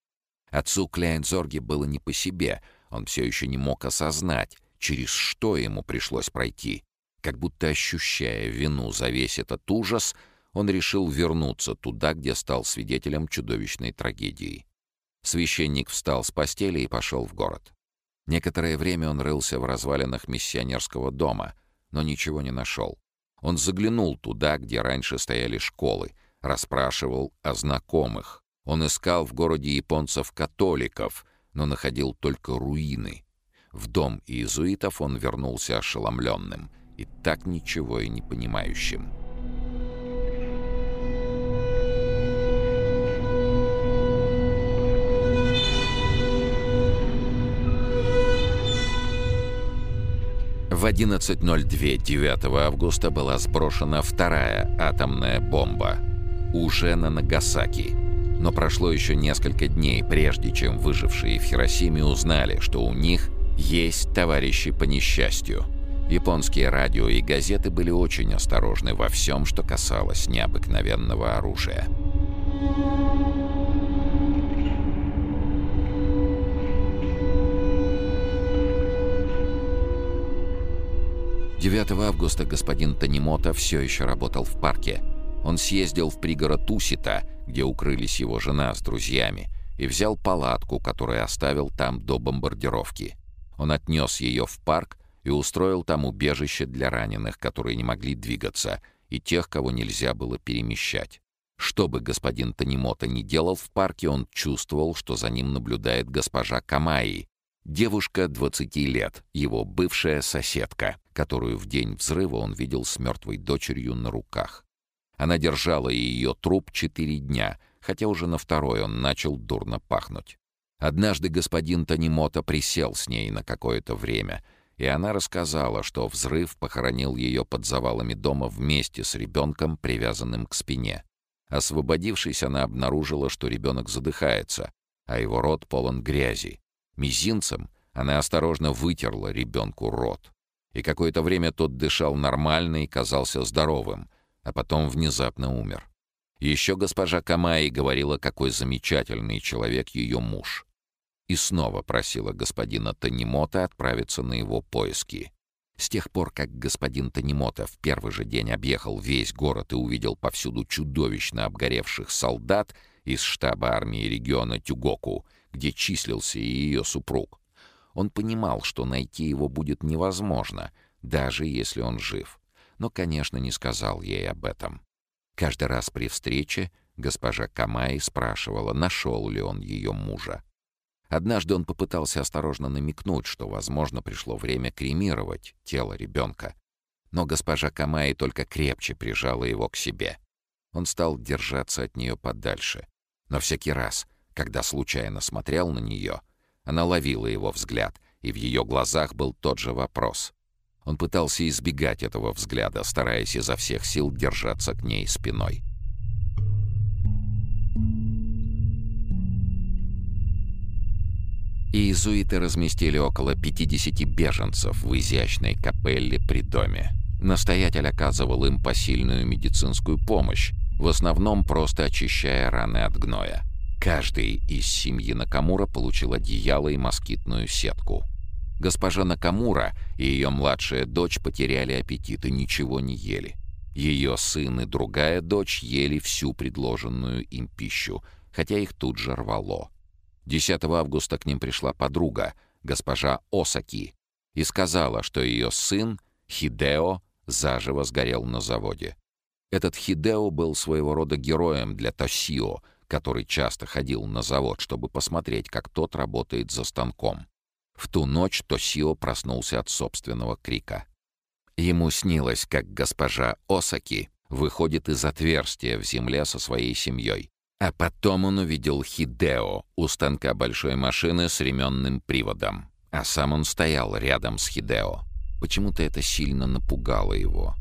Отцу Кляйнзорги было не по себе, он все еще не мог осознать, через что ему пришлось пройти. Как будто ощущая вину за весь этот ужас, он решил вернуться туда, где стал свидетелем чудовищной трагедии. Священник встал с постели и пошел в город. Некоторое время он рылся в развалинах миссионерского дома, но ничего не нашел. Он заглянул туда, где раньше стояли школы, расспрашивал о знакомых. Он искал в городе японцев-католиков, но находил только руины. В дом иезуитов он вернулся ошеломленным — и так ничего и не понимающим. В 11.02 9 августа была сброшена вторая атомная бомба, уже на Нагасаки. Но прошло еще несколько дней, прежде чем выжившие в Хиросиме узнали, что у них есть товарищи по несчастью – Японские радио и газеты были очень осторожны во всем, что касалось необыкновенного оружия. Девятого августа господин Танимото все еще работал в парке. Он съездил в пригород Тусита, где укрылись его жена с друзьями, и взял палатку, которую оставил там до бомбардировки. Он отнес ее в парк и устроил там убежище для раненых, которые не могли двигаться, и тех, кого нельзя было перемещать. Что бы господин Танимота ни делал в парке, он чувствовал, что за ним наблюдает госпожа Камаи, девушка 20 лет, его бывшая соседка, которую в день взрыва он видел с мертвой дочерью на руках. Она держала ее труп четыре дня, хотя уже на второй он начал дурно пахнуть. Однажды господин Танимота присел с ней на какое-то время, и она рассказала, что взрыв похоронил ее под завалами дома вместе с ребенком, привязанным к спине. Освободившись, она обнаружила, что ребенок задыхается, а его рот полон грязи. Мизинцем она осторожно вытерла ребенку рот. И какое-то время тот дышал нормально и казался здоровым, а потом внезапно умер. Еще госпожа Камаи говорила, какой замечательный человек ее муж. И снова просила господина Танимота отправиться на его поиски. С тех пор, как господин Танимота в первый же день объехал весь город и увидел повсюду чудовищно обгоревших солдат из штаба армии региона Тюгоку, где числился и ее супруг, он понимал, что найти его будет невозможно, даже если он жив. Но, конечно, не сказал ей об этом. Каждый раз при встрече госпожа Камай спрашивала, нашел ли он ее мужа. Однажды он попытался осторожно намекнуть, что, возможно, пришло время кремировать тело ребенка. Но госпожа Камаи только крепче прижала его к себе. Он стал держаться от нее подальше. Но всякий раз, когда случайно смотрел на нее, она ловила его взгляд, и в ее глазах был тот же вопрос. Он пытался избегать этого взгляда, стараясь изо всех сил держаться к ней спиной. Иезуиты разместили около 50 беженцев в изящной капелле при доме. Настоятель оказывал им посильную медицинскую помощь, в основном просто очищая раны от гноя. Каждый из семьи Накамура получил одеяло и москитную сетку. Госпожа Накамура и ее младшая дочь потеряли аппетит и ничего не ели. Ее сын и другая дочь ели всю предложенную им пищу, хотя их тут же рвало. 10 августа к ним пришла подруга, госпожа Осаки, и сказала, что ее сын, Хидео, заживо сгорел на заводе. Этот Хидео был своего рода героем для Тосио, который часто ходил на завод, чтобы посмотреть, как тот работает за станком. В ту ночь Тосио проснулся от собственного крика. Ему снилось, как госпожа Осаки выходит из отверстия в земле со своей семьей. А потом он увидел Хидео у станка большой машины с ременным приводом. А сам он стоял рядом с Хидео. Почему-то это сильно напугало его.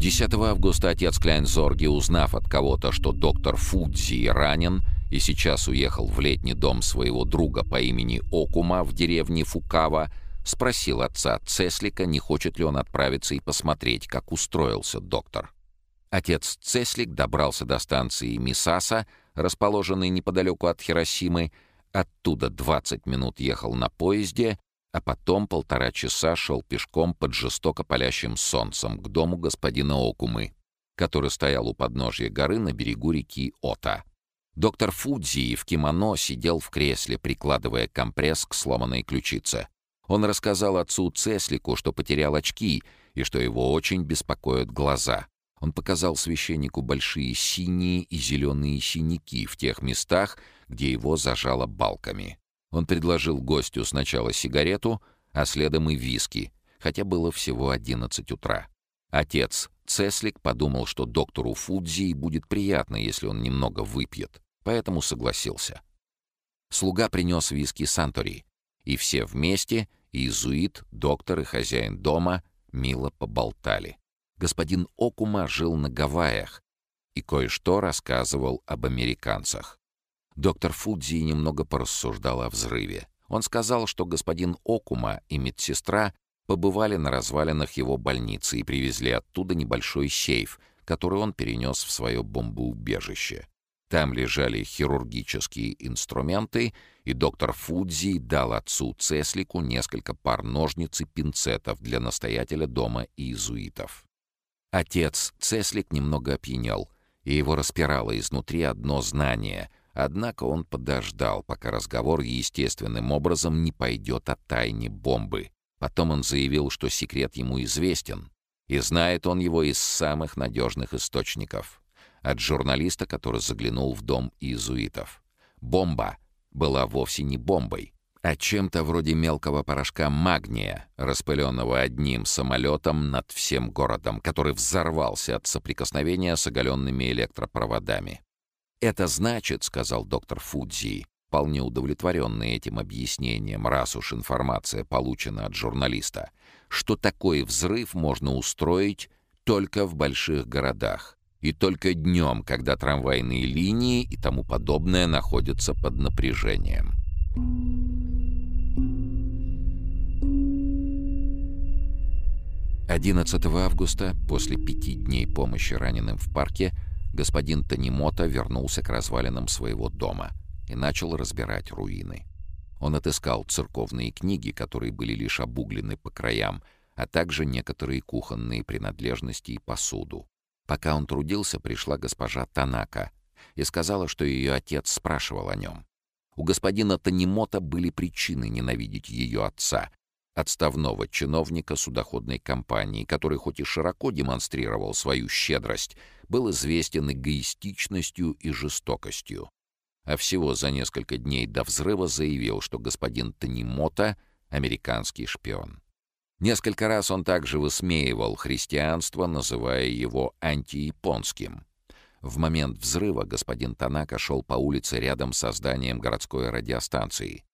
Десятого августа отец Кляйнзорги, узнав от кого-то, что доктор Фудзи ранен и сейчас уехал в летний дом своего друга по имени Окума в деревне Фукава, Спросил отца Цеслика, не хочет ли он отправиться и посмотреть, как устроился доктор. Отец Цеслик добрался до станции Мисаса, расположенной неподалеку от Хиросимы, оттуда 20 минут ехал на поезде, а потом полтора часа шел пешком под жестоко палящим солнцем к дому господина Окумы, который стоял у подножья горы на берегу реки Ота. Доктор Фудзи в кимоно сидел в кресле, прикладывая компресс к сломанной ключице. Он рассказал отцу Цеслику, что потерял очки и что его очень беспокоят глаза. Он показал священнику большие синие и зеленые синяки в тех местах, где его зажало балками. Он предложил гостю сначала сигарету, а следом и виски, хотя было всего 11 утра. Отец Цеслик подумал, что доктору Фудзи будет приятно, если он немного выпьет, поэтому согласился. Слуга принес виски Сантори, и все вместе — Иезуит, доктор и хозяин дома мило поболтали. Господин Окума жил на Гавайях и кое-что рассказывал об американцах. Доктор Фудзи немного порассуждал о взрыве. Он сказал, что господин Окума и медсестра побывали на развалинах его больницы и привезли оттуда небольшой сейф, который он перенес в свое бомбоубежище. Там лежали хирургические инструменты, и доктор Фудзи дал отцу Цеслику несколько пар ножниц и пинцетов для настоятеля дома иезуитов. Отец Цеслик немного опьянел, и его распирало изнутри одно знание Однако он подождал, пока разговор естественным образом не пойдет о тайне бомбы. Потом он заявил, что секрет ему известен, и знает он его из самых надежных источников. От журналиста, который заглянул в дом иезуитов. Бомба была вовсе не бомбой, а чем-то вроде мелкого порошка магния, распыленного одним самолетом над всем городом, который взорвался от соприкосновения с оголенными электропроводами. «Это значит, — сказал доктор Фудзи, вполне удовлетворенный этим объяснением, раз уж информация получена от журналиста, что такой взрыв можно устроить только в больших городах и только днем, когда трамвайные линии и тому подобное находятся под напряжением. 11 августа, после пяти дней помощи раненым в парке, господин Танимота вернулся к развалинам своего дома и начал разбирать руины. Он отыскал церковные книги, которые были лишь обуглены по краям, а также некоторые кухонные принадлежности и посуду. Пока он трудился, пришла госпожа Танака и сказала, что ее отец спрашивал о нем. У господина Танимота были причины ненавидеть ее отца, отставного чиновника судоходной компании, который хоть и широко демонстрировал свою щедрость, был известен эгоистичностью и жестокостью. А всего за несколько дней до взрыва заявил, что господин Танимота — американский шпион. Несколько раз он также высмеивал христианство, называя его антияпонским. В момент взрыва господин Танака шел по улице рядом со зданием городской радиостанции.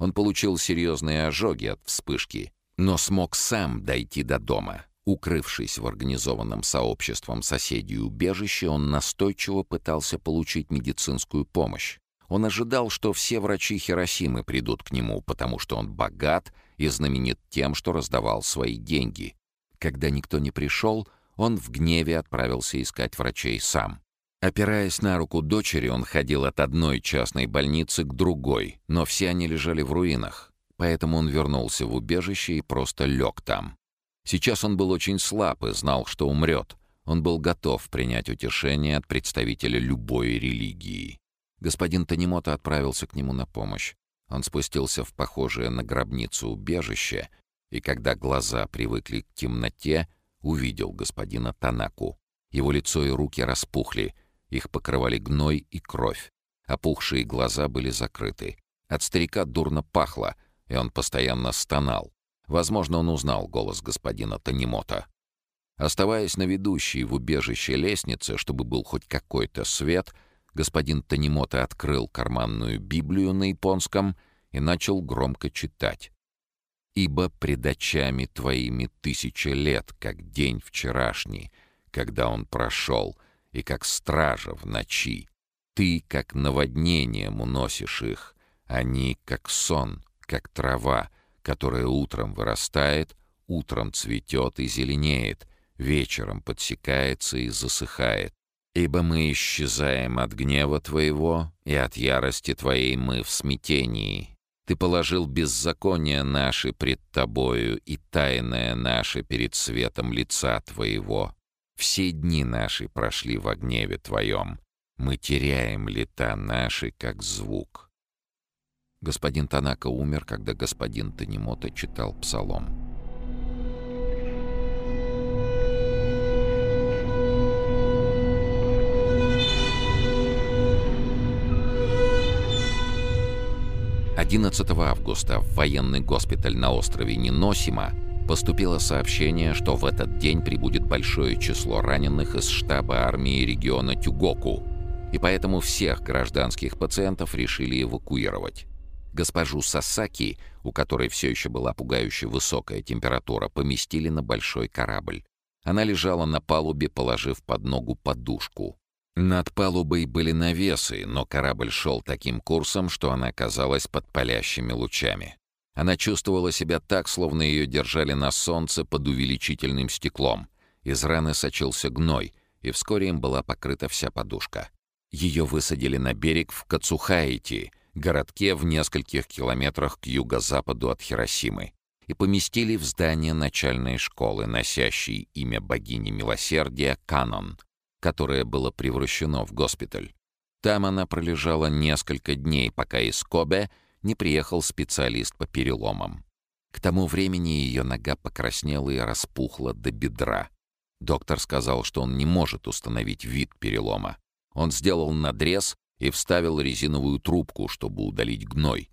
Он получил серьезные ожоги от вспышки, но смог сам дойти до дома. Укрывшись в организованном сообществом соседей убежище, он настойчиво пытался получить медицинскую помощь. Он ожидал, что все врачи Хиросимы придут к нему, потому что он богат и знаменит тем, что раздавал свои деньги. Когда никто не пришел, он в гневе отправился искать врачей сам. Опираясь на руку дочери, он ходил от одной частной больницы к другой, но все они лежали в руинах, поэтому он вернулся в убежище и просто лег там. Сейчас он был очень слаб и знал, что умрет. Он был готов принять утешение от представителя любой религии. Господин Танимота отправился к нему на помощь. Он спустился в похожее на гробницу убежище, и когда глаза привыкли к темноте, увидел господина Танаку. Его лицо и руки распухли — их покрывали гной и кровь. Опухшие глаза были закрыты. От старика дурно пахло, и он постоянно стонал. Возможно, он узнал голос господина Танимота. Оставаясь на ведущей в убежище лестнице, чтобы был хоть какой-то свет, господин Танимота открыл карманную Библию на японском и начал громко читать. «Ибо пред очами твоими тысяча лет, как день вчерашний, когда он прошел, — и как стража в ночи. Ты, как наводнением, уносишь их, они, как сон, как трава, которая утром вырастает, утром цветет и зеленеет, вечером подсекается и засыхает. Ибо мы исчезаем от гнева Твоего, и от ярости Твоей мы в смятении. Ты положил беззаконие наше пред Тобою и тайное наше перед светом лица Твоего. Все дни наши прошли в гневе Твоем. Мы теряем лета наши, как звук. Господин Танака умер, когда господин Танимота читал псалом. Одиннадцатого августа в военный госпиталь на острове Ниносима Поступило сообщение, что в этот день прибудет большое число раненых из штаба армии региона Тюгоку, и поэтому всех гражданских пациентов решили эвакуировать. Госпожу Сасаки, у которой все еще была пугающе высокая температура, поместили на большой корабль. Она лежала на палубе, положив под ногу подушку. Над палубой были навесы, но корабль шел таким курсом, что она казалась под палящими лучами. Она чувствовала себя так, словно ее держали на солнце под увеличительным стеклом. Из раны сочился гной, и вскоре им была покрыта вся подушка. Ее высадили на берег в Кацухаити, городке в нескольких километрах к юго-западу от Хиросимы, и поместили в здание начальной школы, носящей имя богини милосердия Канон, которое было превращено в госпиталь. Там она пролежала несколько дней, пока из Кобе не приехал специалист по переломам. К тому времени ее нога покраснела и распухла до бедра. Доктор сказал, что он не может установить вид перелома. Он сделал надрез и вставил резиновую трубку, чтобы удалить гной.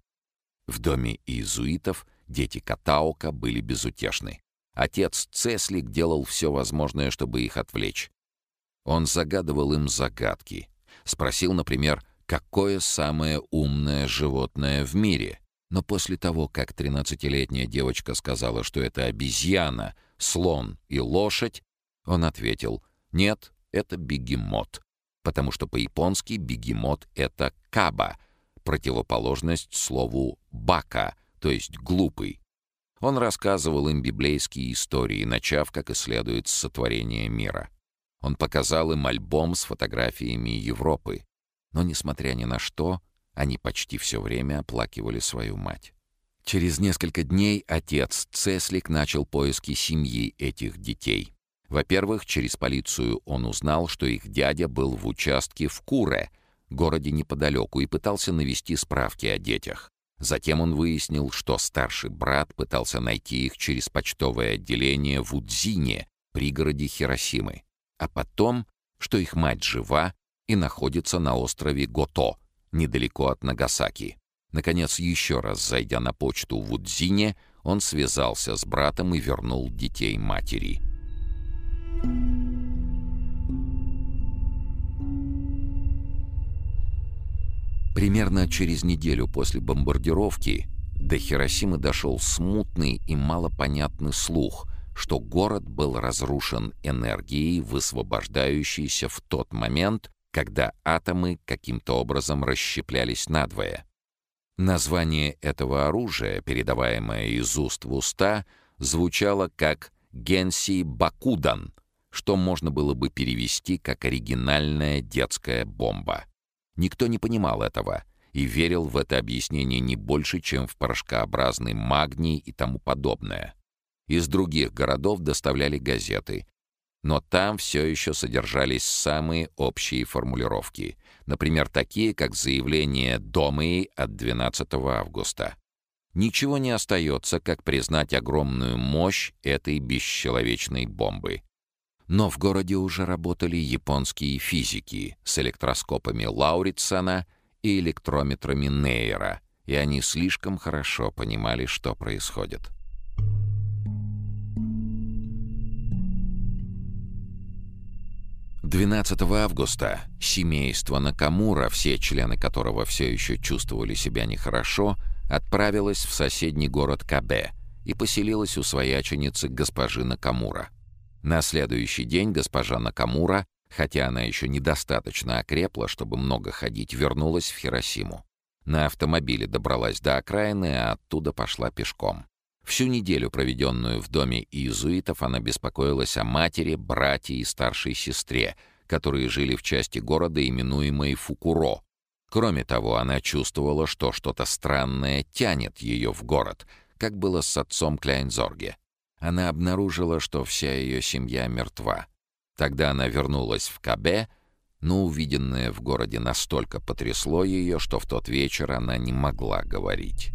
В доме иезуитов дети Катаука были безутешны. Отец Цеслик делал все возможное, чтобы их отвлечь. Он загадывал им загадки. Спросил, например, какое самое умное животное в мире. Но после того, как 13-летняя девочка сказала, что это обезьяна, слон и лошадь, он ответил «Нет, это бегемот», потому что по-японски бегемот — это каба, противоположность слову «бака», то есть «глупый». Он рассказывал им библейские истории, начав, как и следует, с сотворения мира. Он показал им альбом с фотографиями Европы. Но, несмотря ни на что, они почти все время оплакивали свою мать. Через несколько дней отец Цеслик начал поиски семьи этих детей. Во-первых, через полицию он узнал, что их дядя был в участке в Куре, городе неподалеку, и пытался навести справки о детях. Затем он выяснил, что старший брат пытался найти их через почтовое отделение в Удзине, пригороде Хиросимы, а потом, что их мать жива и находится на острове Гото, недалеко от Нагасаки. Наконец, еще раз зайдя на почту в Удзине, он связался с братом и вернул детей матери. Примерно через неделю после бомбардировки до Хиросимы дошел смутный и малопонятный слух, что город был разрушен энергией, высвобождающейся в тот момент, когда атомы каким-то образом расщеплялись надвое. Название этого оружия, передаваемое из уст в уста, звучало как «Генси Бакудан», что можно было бы перевести как оригинальная детская бомба. Никто не понимал этого и верил в это объяснение не больше, чем в порошкообразный магний и тому подобное. Из других городов доставляли газеты, но там все еще содержались самые общие формулировки, например, такие, как заявление Домии от 12 августа. Ничего не остается, как признать огромную мощь этой бесчеловечной бомбы. Но в городе уже работали японские физики с электроскопами Лауритсона и электрометрами Нейера, и они слишком хорошо понимали, что происходит. Двенадцатого августа семейство Накамура, все члены которого все еще чувствовали себя нехорошо, отправилось в соседний город Кабе и поселилось у свояченицы госпожи Накамура. На следующий день госпожа Накамура, хотя она еще недостаточно окрепла, чтобы много ходить, вернулась в Хиросиму. На автомобиле добралась до окраины, а оттуда пошла пешком. Всю неделю, проведенную в доме иезуитов, она беспокоилась о матери, брате и старшей сестре, которые жили в части города, именуемой Фукуро. Кроме того, она чувствовала, что что-то странное тянет ее в город, как было с отцом Кляйнзорге она обнаружила, что вся ее семья мертва. Тогда она вернулась в Кабе, но увиденное в городе настолько потрясло ее, что в тот вечер она не могла говорить.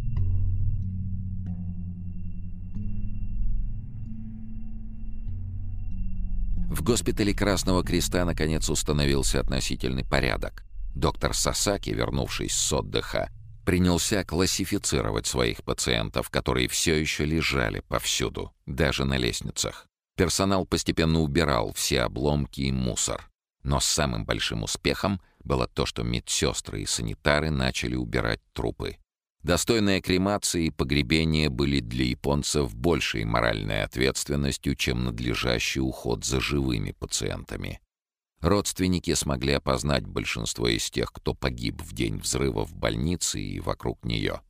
В госпитале Красного Креста наконец установился относительный порядок. Доктор Сасаки, вернувшись с отдыха, принялся классифицировать своих пациентов, которые все еще лежали повсюду, даже на лестницах. Персонал постепенно убирал все обломки и мусор. Но самым большим успехом было то, что медсестры и санитары начали убирать трупы. Достойная кремация и погребение были для японцев большей моральной ответственностью, чем надлежащий уход за живыми пациентами. Родственники смогли опознать большинство из тех, кто погиб в день взрыва в больнице и вокруг нее.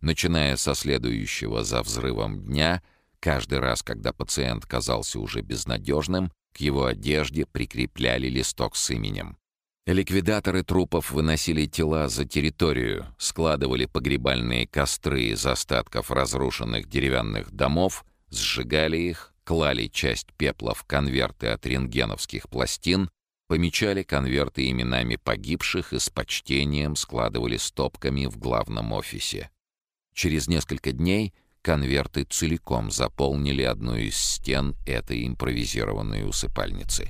Начиная со следующего за взрывом дня, каждый раз, когда пациент казался уже безнадежным, к его одежде прикрепляли листок с именем. Ликвидаторы трупов выносили тела за территорию, складывали погребальные костры из остатков разрушенных деревянных домов, сжигали их, клали часть пепла в конверты от рентгеновских пластин помечали конверты именами погибших и с почтением складывали стопками в главном офисе. Через несколько дней конверты целиком заполнили одну из стен этой импровизированной усыпальницы.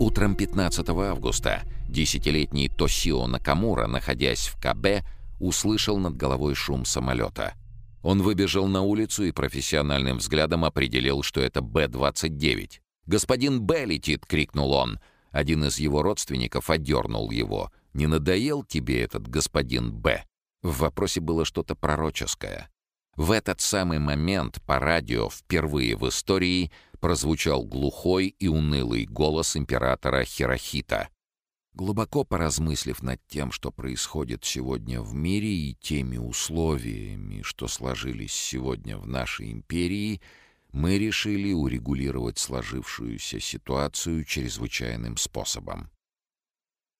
Утром 15 августа десятилетний Тосио Накамура, находясь в КБ, услышал над головой шум самолета. Он выбежал на улицу и профессиональным взглядом определил, что это Б-29. «Господин Б летит!» — крикнул он. Один из его родственников одернул его. «Не надоел тебе этот господин Б?» В вопросе было что-то пророческое. В этот самый момент по радио впервые в истории прозвучал глухой и унылый голос императора Хирохита. Глубоко поразмыслив над тем, что происходит сегодня в мире и теми условиями, что сложились сегодня в нашей империи, мы решили урегулировать сложившуюся ситуацию чрезвычайным способом.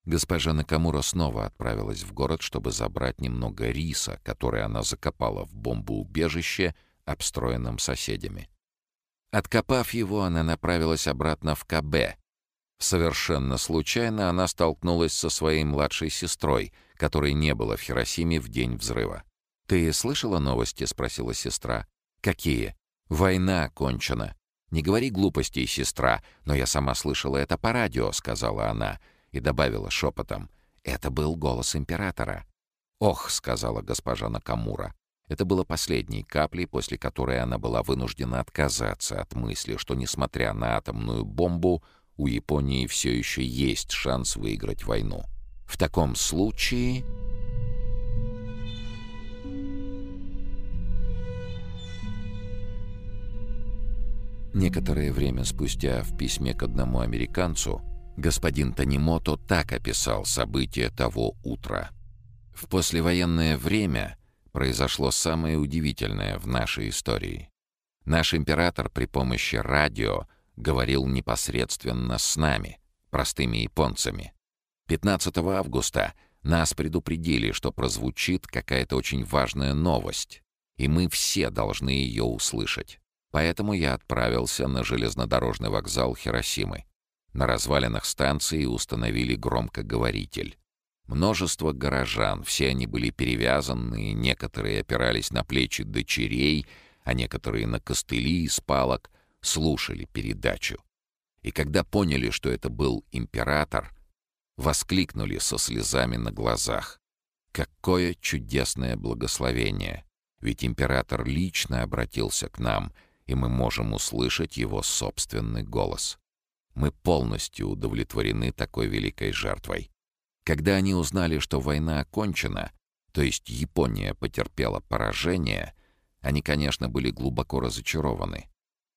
Госпожа Накамура снова отправилась в город, чтобы забрать немного риса, который она закопала в бомбоубежище, обстроенном соседями. Откопав его, она направилась обратно в КБ. Совершенно случайно она столкнулась со своей младшей сестрой, которой не было в Хиросиме в день взрыва. «Ты слышала новости?» — спросила сестра. «Какие?» «Война окончена». «Не говори глупостей, сестра, но я сама слышала это по радио», — сказала она и добавила шепотом. «Это был голос императора». «Ох», — сказала госпожа Накамура, это было последней каплей, после которой она была вынуждена отказаться от мысли, что, несмотря на атомную бомбу, у Японии все еще есть шанс выиграть войну. В таком случае... Некоторое время спустя в письме к одному американцу господин Танимото так описал события того утра. В послевоенное время произошло самое удивительное в нашей истории. Наш император при помощи радио говорил непосредственно с нами, простыми японцами. 15 августа нас предупредили, что прозвучит какая-то очень важная новость, и мы все должны ее услышать. Поэтому я отправился на железнодорожный вокзал Хиросимы. На развалинах станции установили громкоговоритель. Множество горожан, все они были перевязаны, некоторые опирались на плечи дочерей, а некоторые на костыли из палок, слушали передачу. И когда поняли, что это был император, воскликнули со слезами на глазах. Какое чудесное благословение! Ведь император лично обратился к нам, и мы можем услышать его собственный голос. Мы полностью удовлетворены такой великой жертвой. Когда они узнали, что война окончена, то есть Япония потерпела поражение, они, конечно, были глубоко разочарованы,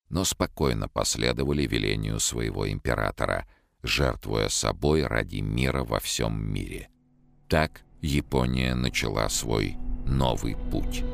но спокойно последовали велению своего императора, жертвуя собой ради мира во всем мире. Так Япония начала свой новый путь.